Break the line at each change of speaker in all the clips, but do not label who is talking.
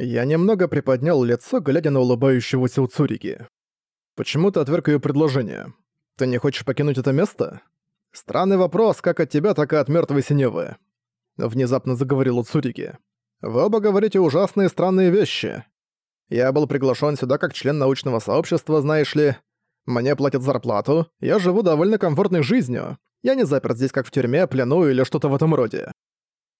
Я немного приподнял лицо, глядя на улыбающегося Уцуриги. «Почему ты отверг её предложение? Ты не хочешь покинуть это место? Странный вопрос как от тебя, так и от мёртвой Синевы». Внезапно заговорил Уцуриги. «Вы оба говорите ужасные странные вещи. Я был приглашен сюда как член научного сообщества, знаешь ли. Мне платят зарплату, я живу довольно комфортной жизнью. Я не заперт здесь как в тюрьме, плену или что-то в этом роде.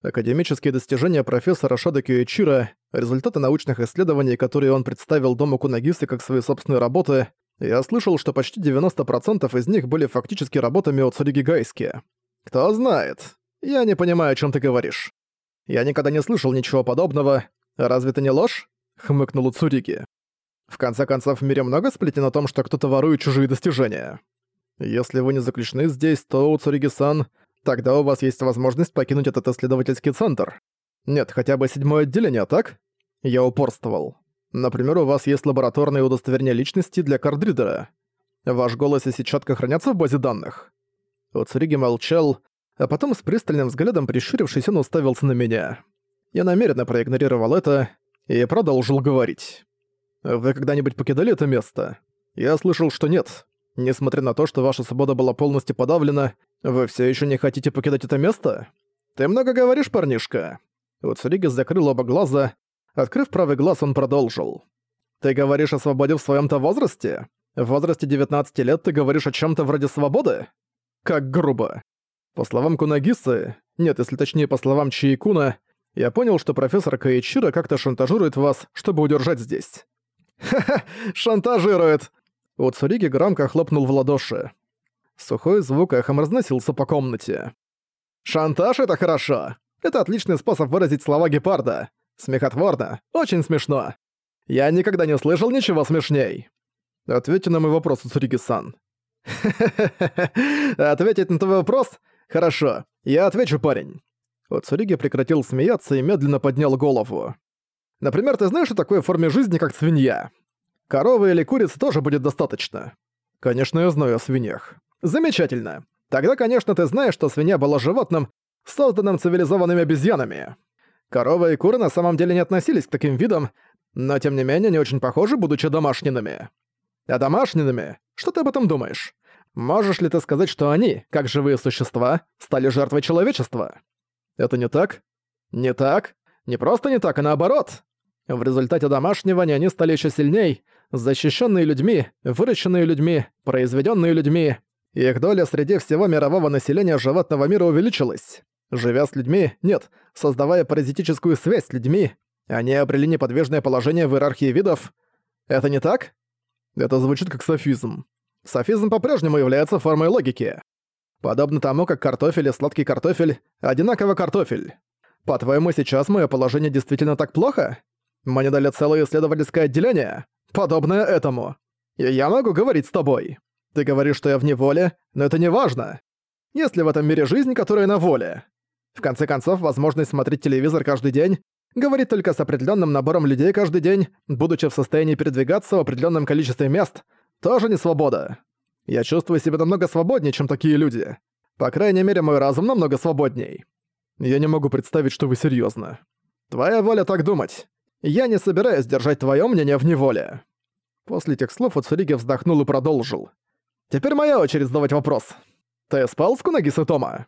Академические достижения профессора Шода Кьюичира, результаты научных исследований, которые он представил Дому Кунагисы как свои собственные работы, я слышал, что почти 90% из них были фактически работами от Цуриги Гайски. Кто знает. Я не понимаю, о чем ты говоришь. Я никогда не слышал ничего подобного. Разве это не ложь? Хмыкнул Цуриги. В конце концов, в мире много сплетен о том, что кто-то ворует чужие достижения. Если вы не заключены здесь, то, Цуриги-сан, Тогда у вас есть возможность покинуть этот исследовательский центр. Нет, хотя бы седьмое отделение, так? Я упорствовал. Например, у вас есть лабораторное удостоверение личности для кардридера. Ваш голос и сетчатка хранятся в базе данных. Уцуриги молчал, а потом с пристальным взглядом прищурившись, он уставился на меня. Я намеренно проигнорировал это и продолжил говорить. «Вы когда-нибудь покидали это место? Я слышал, что нет. Несмотря на то, что ваша свобода была полностью подавлена, вы все еще не хотите покидать это место? Ты много говоришь, парнишка. Уцуригис закрыл оба глаза. Открыв правый глаз, он продолжил. Ты говоришь о свободе в своем-то возрасте? В возрасте 19 лет ты говоришь о чем то вроде свободы? Как грубо. По словам Кунагисы, нет, если точнее по словам Чиикуна, я понял, что профессор Каичира как-то шантажирует вас, чтобы удержать здесь. «Ха-ха, шантажирует!» Уцуриги громко хлопнул в ладоши. Сухой звук эхом разносился по комнате. «Шантаж — это хорошо! Это отличный способ выразить слова гепарда. Смехотворно, очень смешно. Я никогда не слышал ничего смешней!» Ответьте на мой вопрос, Уцуриги-сан. Ответить на твой вопрос? Хорошо, я отвечу, парень. Уцуриги прекратил смеяться и медленно поднял голову. Например, ты знаешь о такой форме жизни, как свинья? Коровы или курицы тоже будет достаточно. Конечно, я знаю о свиньях. Замечательно. Тогда, конечно, ты знаешь, что свинья была животным, созданным цивилизованными обезьянами. Коровы и куры на самом деле не относились к таким видам, но тем не менее не очень похожи, будучи домашними. А домашними? Что ты об этом думаешь? Можешь ли ты сказать, что они, как живые существа, стали жертвой человечества? Это не так? Не так? Не просто не так, а наоборот. В результате домашнего они стали еще сильней, защищенные людьми, выращенные людьми, произведенные людьми. Их доля среди всего мирового населения животного мира увеличилась. Живя с людьми, нет, создавая паразитическую связь с людьми, они обрели неподвижное положение в иерархии видов. Это не так? Это звучит как софизм. Софизм по-прежнему является формой логики. Подобно тому, как картофель и сладкий картофель – одинаково картофель. По-твоему, сейчас мое положение действительно так плохо? Мне дали целое исследовательское отделение? подобное этому. И я могу говорить с тобой. Ты говоришь, что я в неволе, но это не важно. Есть ли в этом мире жизнь, которая на воле? В конце концов, возможность смотреть телевизор каждый день, говорить только с определенным набором людей каждый день, будучи в состоянии передвигаться в определенном количестве мест, тоже не свобода. Я чувствую себя намного свободнее, чем такие люди. По крайней мере, мой разум намного свободней. Я не могу представить, что вы серьезно. Твоя воля так думать. Я не собираюсь держать твое мнение в неволе». После этих слов Уцуриги вздохнул и продолжил. «Теперь моя очередь задавать вопрос. Ты спал с Кунагисой Тома?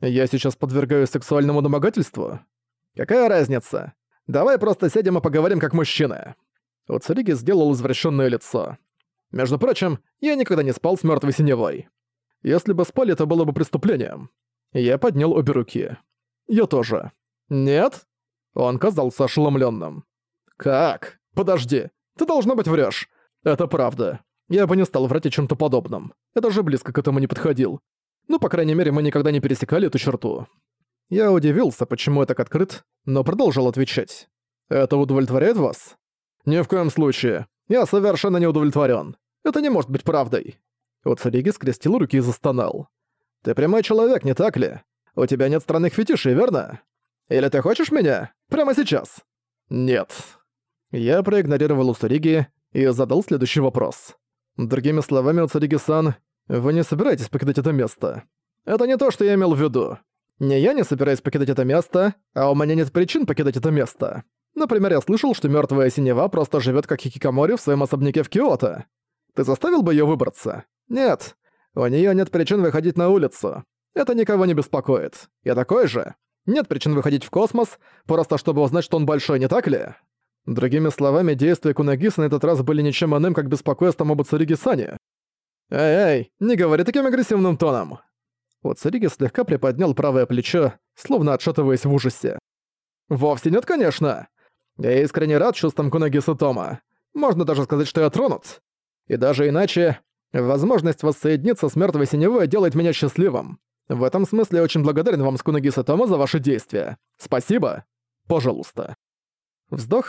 Я сейчас подвергаюсь сексуальному домогательству? Какая разница? Давай просто сядем и поговорим как мужчины». Уцуриги сделал извращенное лицо. «Между прочим, я никогда не спал с мертвой синевой. Если бы спали, это было бы преступлением». Я поднял обе руки. «Я тоже». «Нет?» Он казался ошеломленным. «Как? Подожди, ты должно быть врешь. Это правда. Я бы не стал врать о чем то подобном. Я даже близко к этому не подходил. Ну, по крайней мере, мы никогда не пересекали эту черту». Я удивился, почему я так открыт, но продолжил отвечать. «Это удовлетворяет вас?» «Ни в коем случае. Я совершенно не удовлетворен. Это не может быть правдой». Уцариги скрестил руки и застонал. «Ты прямой человек, не так ли? У тебя нет странных фетишей, верно? Или ты хочешь меня? Прямо сейчас?» «Нет». Я проигнорировал Уцариги и задал следующий вопрос. Другими словами, Уцариги-сан, вы не собираетесь покидать это место. Это не то, что я имел в виду. Не я не собираюсь покидать это место, а у меня нет причин покидать это место. Например, я слышал, что мертвая синева просто живет как хикикомори в своем особняке в Киото. Ты заставил бы ее выбраться? Нет. У нее нет причин выходить на улицу. Это никого не беспокоит. Я такой же. Нет причин выходить в космос, просто чтобы узнать, что он большой, не так ли? Другими словами, действия Кунагиса на этот раз были ничем иным, как беспокойством об Уцуриге Сане. «Эй-эй, не говори таким агрессивным тоном!» Уцуриги слегка приподнял правое плечо, словно отшатываясь в ужасе. «Вовсе нет, конечно! Я искренне рад чувствам Кунагиса Тома. Можно даже сказать, что я тронут. И даже иначе, возможность воссоединиться с мертвой синевой делает меня счастливым. В этом смысле я очень благодарен вам, Скунагиса Тома, за ваши действия. Спасибо. Пожалуйста». Вздох,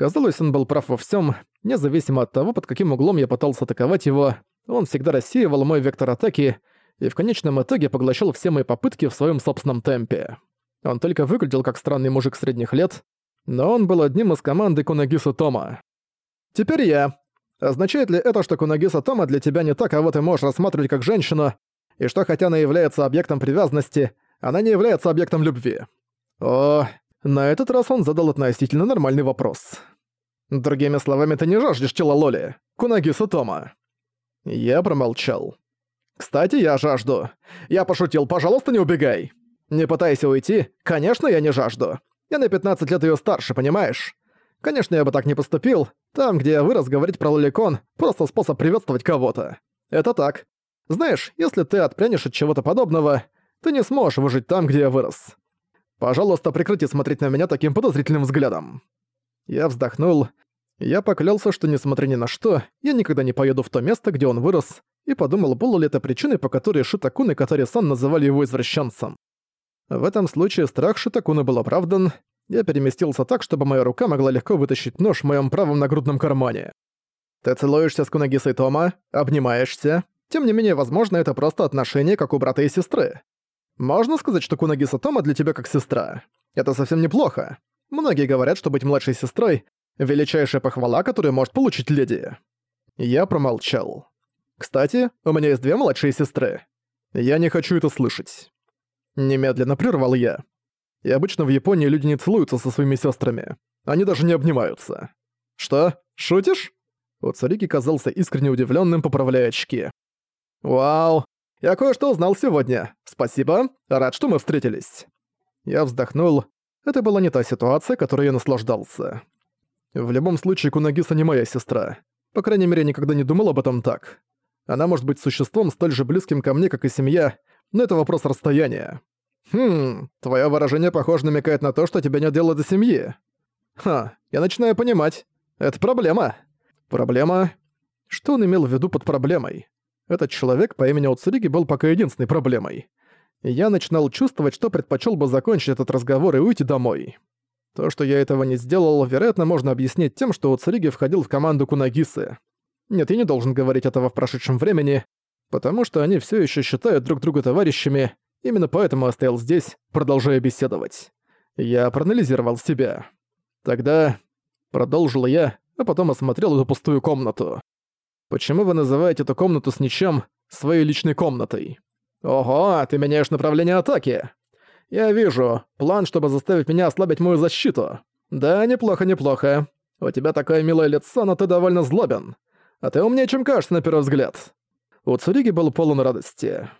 Казалось, он был прав во всем, независимо от того, под каким углом я пытался атаковать его, он всегда рассеивал мой вектор атаки и в конечном итоге поглощал все мои попытки в своем собственном темпе. Он только выглядел как странный мужик средних лет, но он был одним из команды Кунагиса Тома. Теперь я. Означает ли это, что Кунагиса Тома для тебя не так, а вот ты можешь рассматривать как женщину, и что хотя она является объектом привязанности, она не является объектом любви? О, на этот раз он задал относительно нормальный вопрос. Другими словами, ты не жаждешь тела Лоли, Кунаги Сутома. Я промолчал. Кстати, я жажду. Я пошутил, пожалуйста, не убегай. Не пытайся уйти, конечно, я не жажду. Я на 15 лет ее старше, понимаешь? Конечно, я бы так не поступил. Там, где я вырос, говорить про лоликон — просто способ приветствовать кого-то. Это так. Знаешь, если ты отпрянешь от чего-то подобного, ты не сможешь выжить там, где я вырос. Пожалуйста, прекрати смотреть на меня таким подозрительным взглядом. Я вздохнул. Я поклялся, что несмотря ни на что, я никогда не поеду в то место, где он вырос, и подумал, было ли это причиной, по которой Шитакун и Катари-сан называли его извращенцем. В этом случае страх Шитакуна был оправдан. Я переместился так, чтобы моя рука могла легко вытащить нож в моем правом нагрудном кармане. Ты целуешься с Кунагисой Тома, обнимаешься. Тем не менее, возможно, это просто отношение, как у брата и сестры. Можно сказать, что Кунагиса Тома для тебя как сестра. Это совсем неплохо. Многие говорят, что быть младшей сестрой — величайшая похвала, которую может получить леди. Я промолчал. Кстати, у меня есть две младшие сестры. Я не хочу это слышать. Немедленно прервал я. И обычно в Японии люди не целуются со своими сестрами. Они даже не обнимаются. Что, шутишь? Уцарики казался искренне удивленным, поправляя очки. «Вау, я кое-что узнал сегодня. Спасибо, рад, что мы встретились». Я вздохнул, это была не та ситуация, которой я наслаждался. В любом случае, Кунагиса не моя сестра. По крайней мере, я никогда не думал об этом так. Она может быть существом столь же близким ко мне, как и семья, но это вопрос расстояния. Хм, твое выражение, похоже, намекает на то, что тебя нет дела до семьи. Ха, я начинаю понимать. Это проблема. Проблема? Что он имел в виду под проблемой? Этот человек по имени Уцуриги был пока единственной проблемой я начинал чувствовать, что предпочел бы закончить этот разговор и уйти домой. То, что я этого не сделал, вероятно, можно объяснить тем, что Уцариги входил в команду Кунагисы. Нет, я не должен говорить этого в прошедшем времени, потому что они все еще считают друг друга товарищами, именно поэтому я стоял здесь, продолжая беседовать. Я проанализировал себя. Тогда продолжил я, а потом осмотрел эту пустую комнату. Почему вы называете эту комнату с ничем своей личной комнатой? «Ого, ты меняешь направление атаки!» «Я вижу. План, чтобы заставить меня ослабить мою защиту. Да, неплохо, неплохо. У тебя такое милое лицо, но ты довольно злобен. А ты умнее, чем кажется на первый взгляд». У Цуриги был полон радости.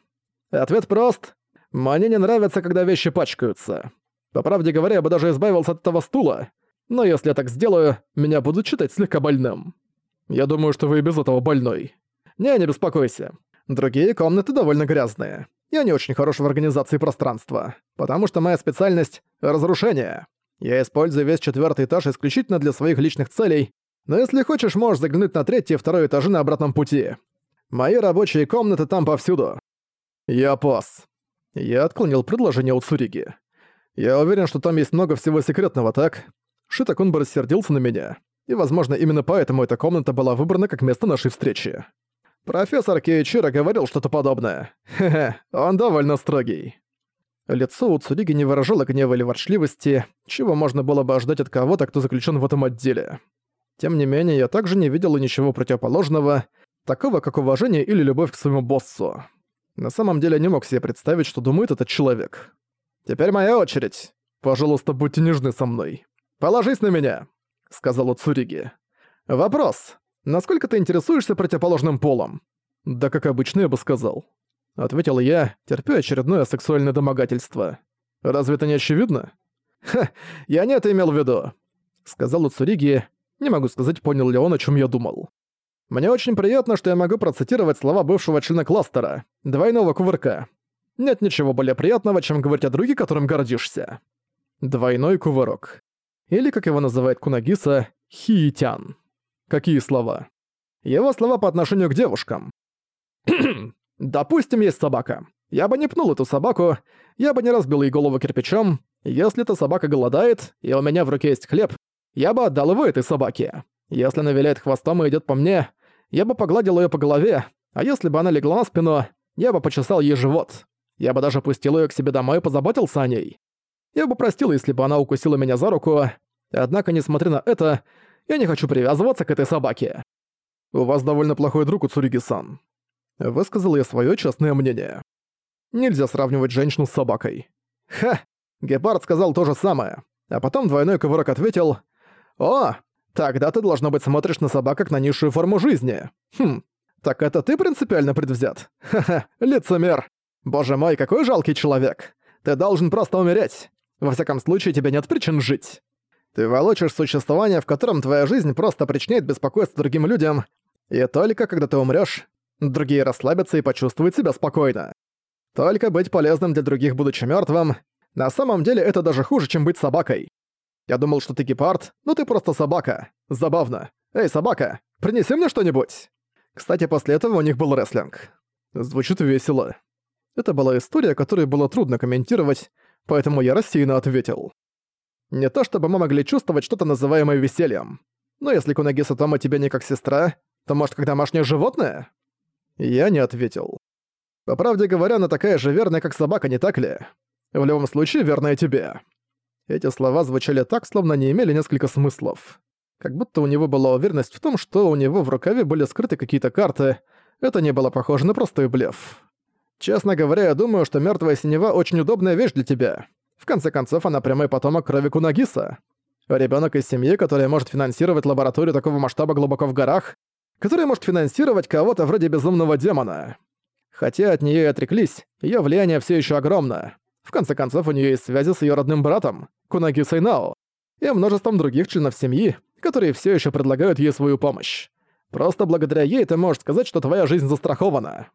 Ответ прост. Мне не нравится, когда вещи пачкаются. По правде говоря, я бы даже избавился от этого стула. Но если я так сделаю, меня будут считать слегка больным. Я думаю, что вы и без этого больной. Не, не беспокойся. Другие комнаты довольно грязные. Я не очень хорош в организации пространства, потому что моя специальность — разрушение. Я использую весь четвертый этаж исключительно для своих личных целей, но если хочешь, можешь заглянуть на третий и второй этажи на обратном пути. Мои рабочие комнаты там повсюду. Я пас. Я отклонил предложение у Цуриги. Я уверен, что там есть много всего секретного, так? Шитакун бы рассердился на меня. И, возможно, именно поэтому эта комната была выбрана как место нашей встречи. Профессор Кейчира говорил что-то подобное. Хе-хе, он довольно строгий. Лицо у Цуриги не выражало гнева или ворчливости, чего можно было бы ожидать от кого-то, кто заключен в этом отделе. Тем не менее, я также не видел ничего противоположного, такого как уважение или любовь к своему боссу. На самом деле не мог себе представить, что думает этот человек. «Теперь моя очередь. Пожалуйста, будьте нежны со мной». «Положись на меня», — сказал Уцуриги. «Вопрос. Насколько ты интересуешься противоположным полом?» «Да как обычно я бы сказал», — ответил я, терпя очередное сексуальное домогательство. «Разве это не очевидно?» «Ха, я не это имел в виду», — сказал Уцуриги. Не могу сказать, понял ли он, о чем я думал. «Мне очень приятно, что я могу процитировать слова бывшего члена кластера, двойного кувырка. Нет ничего более приятного, чем говорить о друге, которым гордишься». Двойной кувырок. Или, как его называет Кунагиса, хиитян. Какие слова? Его слова по отношению к девушкам. Допустим, есть собака. Я бы не пнул эту собаку, я бы не разбил ей голову кирпичом. Если эта собака голодает, и у меня в руке есть хлеб, я бы отдал его этой собаке. Если она виляет хвостом и идет по мне, я бы погладил ее по голове, а если бы она легла на спину, я бы почесал ей живот. Я бы даже пустил ее к себе домой и позаботился о ней. Я бы простил, если бы она укусила меня за руку, однако, несмотря на это, я не хочу привязываться к этой собаке. «У вас довольно плохой друг, Уцуриги-сан», — высказал я свое честное мнение. Нельзя сравнивать женщину с собакой. Ха! Гепард сказал то же самое. А потом двойной ковырок ответил «О, тогда ты, должно быть, смотришь на собак как на низшую форму жизни. Хм, так это ты принципиально предвзят? Ха-ха, лицемер. Боже мой, какой жалкий человек. Ты должен просто умереть. Во всяком случае, тебе нет причин жить. Ты волочишь существование, в котором твоя жизнь просто причиняет беспокойство другим людям, и только когда ты умрёшь, другие расслабятся и почувствуют себя спокойно. Только быть полезным для других, будучи мёртвым, на самом деле это даже хуже, чем быть собакой. Я думал, что ты гепард, но ты просто собака. Забавно. Эй, собака, принеси мне что-нибудь. Кстати, после этого у них был рестлинг. Звучит весело. Это была история, которую было трудно комментировать, поэтому я рассеянно ответил. Не то чтобы мы могли чувствовать что-то называемое весельем. Но если Кунагиса Тома тебе не как сестра, то может как домашнее животное? Я не ответил. По правде говоря, она такая же верная, как собака, не так ли? В любом случае, верная тебе. Эти слова звучали так, словно не имели несколько смыслов. Как будто у него была уверенность в том, что у него в рукаве были скрыты какие-то карты. Это не было похоже на простой блеф. Честно говоря, я думаю, что мертвая синева очень удобная вещь для тебя. В конце концов, она прямой потомок крови Кунагиса. Ребенок из семьи, которая может финансировать лабораторию такого масштаба глубоко в горах, которая может финансировать кого-то вроде безумного демона. Хотя от нее и отреклись, ее влияние все еще огромно. В конце концов, у нее есть связи с ее родным братом, Кунаги Сайнао, и множеством других членов семьи, которые все еще предлагают ей свою помощь. Просто благодаря ей ты можешь сказать, что твоя жизнь застрахована.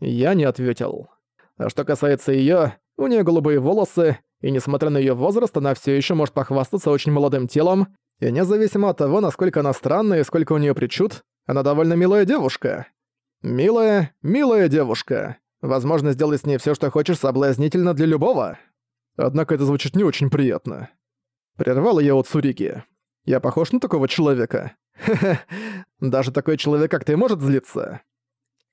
Я не ответил. А что касается ее, у нее голубые волосы, и несмотря на ее возраст, она все еще может похвастаться очень молодым телом, и независимо от того, насколько она странная и сколько у нее причуд, она довольно милая девушка. Милая, милая девушка. Возможно, сделать с ней все, что хочешь, соблазнительно для любого. Однако это звучит не очень приятно. Прервал я от Сурики. Я похож на такого человека. Хе-хе, даже такой человек, как ты, может злиться.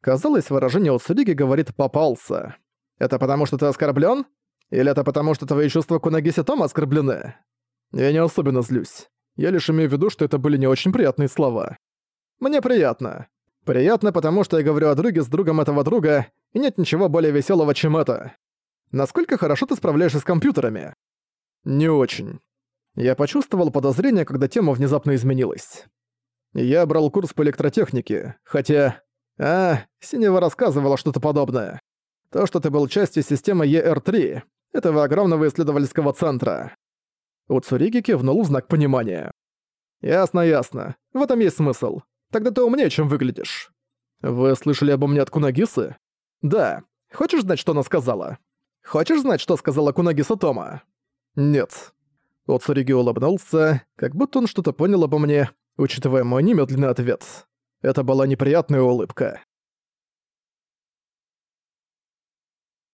Казалось, выражение у Сурики говорит «попался». Это потому, что ты оскорблен? Или это потому, что твои чувства к Унагисе Тома оскорблены? Я не особенно злюсь. Я лишь имею в виду, что это были не очень приятные слова. Мне приятно. Приятно, потому что я говорю о друге с другом этого друга, и нет ничего более веселого, чем это. Насколько хорошо ты справляешься с компьютерами? Не очень. Я почувствовал подозрение, когда тема внезапно изменилась. Я брал курс по электротехнике, хотя... А, Синева рассказывала что-то подобное. То, что ты был частью системы ER-3, этого огромного исследовательского центра. Уцуриги кивнул в знак понимания. «Ясно, ясно. В этом есть смысл. Тогда ты умнее, чем выглядишь. Вы слышали обо мне от Кунагисы? Да. Хочешь знать, что она сказала? Хочешь знать, что сказала Кунагиса Тома? Нет. Оцуриги улыбнулся, как будто он что-то понял обо мне, учитывая мой немедленный ответ. Это была неприятная улыбка.